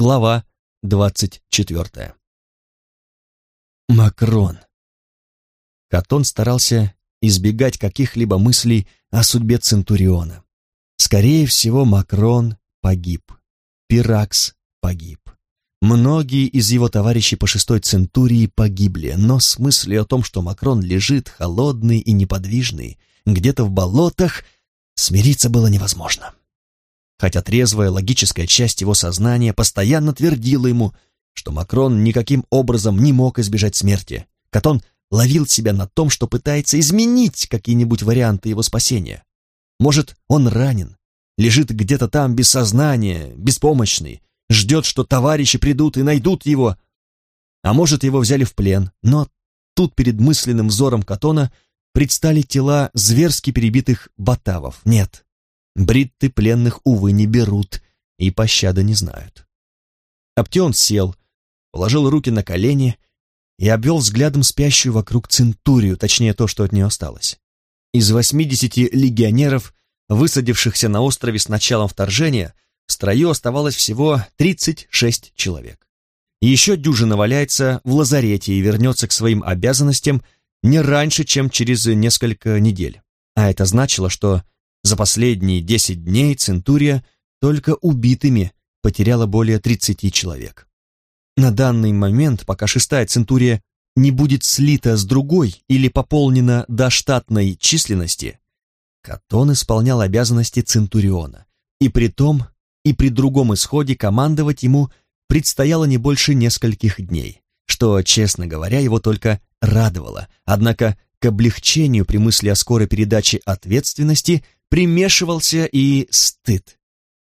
Глава двадцать четвертая. Макрон. Катон старался избегать каких-либо мыслей о судьбе Центуриона. Скорее всего, Макрон погиб. Пиракс погиб. Многие из его товарищей по шестой Центурии погибли, но с мыслью о том, что Макрон лежит холодный и неподвижный, где-то в болотах, смириться было невозможно. Хотя трезвая логическая часть его сознания постоянно твердила ему, что Макрон никаким образом не мог избежать смерти. Катон ловил себя на том, что пытается изменить какие-нибудь варианты его спасения. Может, он ранен, лежит где-то там без сознания, беспомощный, ждет, что товарищи придут и найдут его. А может, его взяли в плен, но тут перед мысленным взором Катона предстали тела зверски перебитых батавов. Нет, бритты пленных, увы, не берут и пощады не знают. Аптеон сел, положил руки на колени и обвел взглядом спящую вокруг центурию, точнее то, что от нее осталось. Из восьмидесяти легионеров, высадившихся на острове с началом вторжения, в строю оставалось всего тридцать шесть человек. Еще дюжина валяется в лазарете и вернется к своим обязанностям не раньше, чем через несколько недель. А это значило, что за последние десять дней Центурия только убитыми потеряла более тридцати человек. На данный момент, пока шестая центурия не будет слита с другой или пополнена до штатной численности, Катон исполнял обязанности центуриона, и при том, и при другом исходе командовать ему предстояло не больше нескольких дней, что, честно говоря, его только радовало, однако к облегчению при мысли о скорой передаче ответственности примешивался и стыд.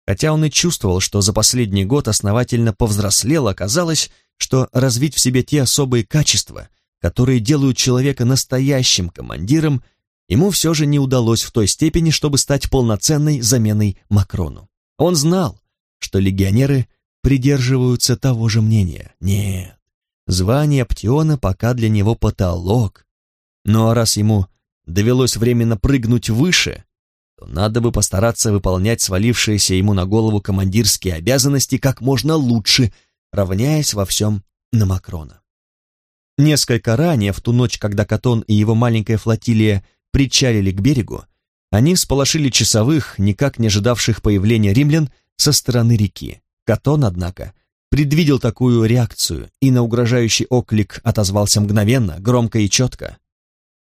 Хотя он и чувствовал, что за последний год основательно повзрослел, оказалось, что развить в себе те особые качества, которые делают человека настоящим командиром, ему все же не удалось в той степени, чтобы стать полноценной заменой Макрону. Он знал, что легионеры придерживаются того же мнения. Нет, звание Птиона пока для него потолок. Ну а раз ему довелось временно прыгнуть выше, то надо бы постараться выполнять свалившиеся ему на голову командирские обязанности как можно лучше, равняясь во всем на Макрона. Несколько ранее, в ту ночь, когда Катон и его маленькая флотилия причалили к берегу, они всполошили часовых, никак не ожидавших появления римлян со стороны реки. Катон, однако, предвидел такую реакцию и на угрожающий оклик отозвался мгновенно, громко и четко.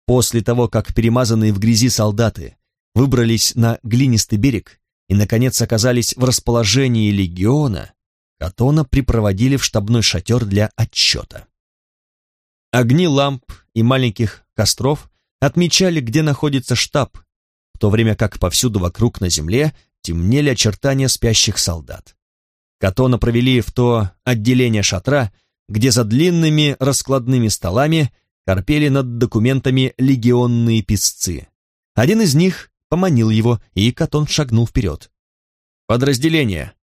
После того, как перемазанные в грязи солдаты выбрались на глинистый берег и, наконец, оказались в расположении легиона, Катона припроводили в штабной шатер для отчета. Огни ламп и маленьких костров отмечали, где находится штаб, в то время как повсюду вокруг на земле темнели очертания спящих солдат. Катона провели в то отделение шатра, где за длинными раскладными столами корпели над документами легионные писцы. Один из них поманил его, и Катон шагнул вперед. «Подразделение!»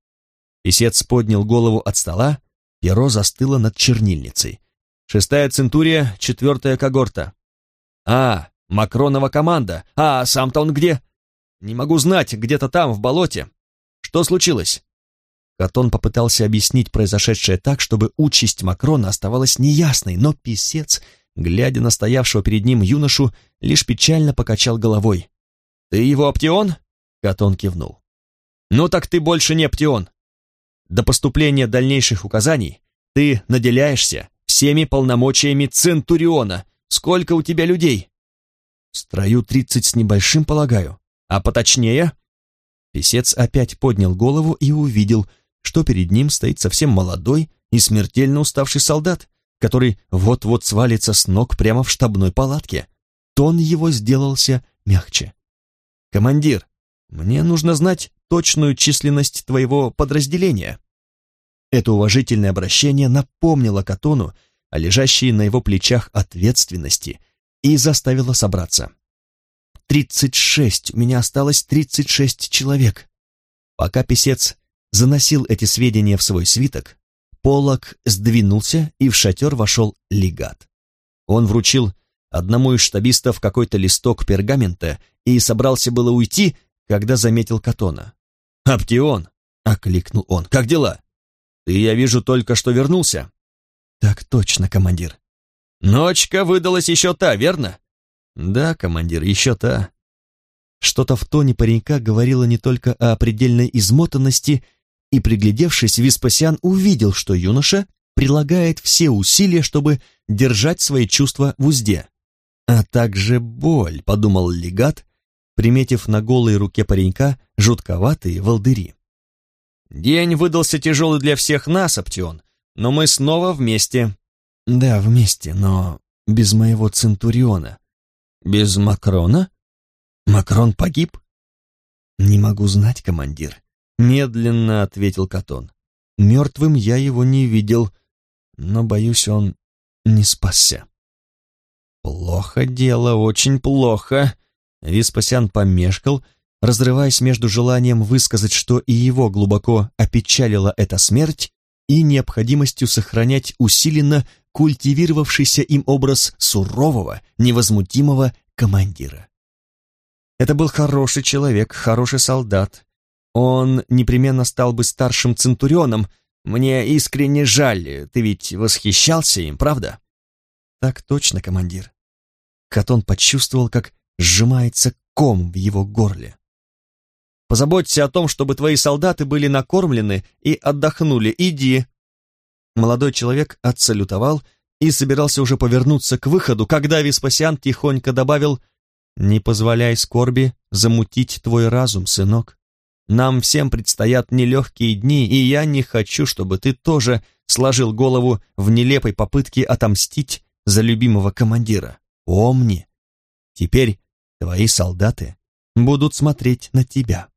Песец поднял голову от стола, перо застыло над чернильницей. «Шестая центурия, четвертая когорта». «А, Макронова команда! А, сам-то он где?» «Не могу знать, где-то там, в болоте. Что случилось?» Катон попытался объяснить произошедшее так, чтобы участь Макрона оставалась неясной, но писец, глядя на стоявшего перед ним юношу, лишь печально покачал головой. «Ты его Аптеон?» Катон кивнул. «Ну так ты больше не Аптеон. До поступления дальнейших указаний ты наделяешься всеми полномочиями Центуриона. Сколько у тебя людей?» «В строю тридцать с небольшим, полагаю. А поточнее?» Песец опять поднял голову и увидел, что перед ним стоит совсем молодой и смертельно уставший солдат, который вот-вот свалится с ног прямо в штабной палатке. Тон его сделался мягче. «Командир, мне нужно знать точную численность твоего подразделения». Это уважительное обращение напомнило Катону о лежащей на его плечах ответственности и заставило собраться. «Тридцать шесть, у меня осталось тридцать шесть человек». Пока писец заносил эти сведения в свой свиток, полог сдвинулся, и в шатер вошел легат. Он вручил одному из штабистов какой-то листок пергамента и собрался было уйти, когда заметил Катона. «Аптеон!» — окликнул он. «Как дела?» Ты, я вижу, только что вернулся». «Так точно, командир». «Ночка выдалась еще та, верно?» «Да, командир, еще та». Что-то в тоне паренька говорило не только о предельной измотанности, и, приглядевшись, Веспасиан увидел, что юноша прилагает все усилия, чтобы держать свои чувства в узде. А также боль, подумал легат, приметив на голой руке паренька жутковатые волдыри. «День выдался тяжелый для всех нас, Аптион, но мы снова вместе». «Да, вместе, но без моего Центуриона». «Без Макрона? Макрон погиб?» «Не могу знать, командир», — медленно ответил Катон. «Мертвым я его не видел, но, боюсь, он не спасся». «Плохо дело, очень плохо», — Веспасиан помешкал, — разрываясь между желанием высказать, что и его глубоко опечалила эта смерть, и необходимостью сохранять усиленно культивировавшийся им образ сурового, невозмутимого командира. Это был хороший человек, хороший солдат. Он непременно стал бы старшим центурионом. Мне искренне жаль, ты ведь восхищался им, правда? Так точно, командир. Катон почувствовал, как сжимается ком в его горле. Позаботься о том, чтобы твои солдаты были накормлены и отдохнули. Иди!» Молодой человек отсалютовал и собирался уже повернуться к выходу, когда Веспасиан тихонько добавил «Не позволяй скорби замутить твой разум, сынок. Нам всем предстоят нелегкие дни, и я не хочу, чтобы ты тоже сложил голову в нелепой попытке отомстить за любимого командира. Помни, теперь твои солдаты будут смотреть на тебя».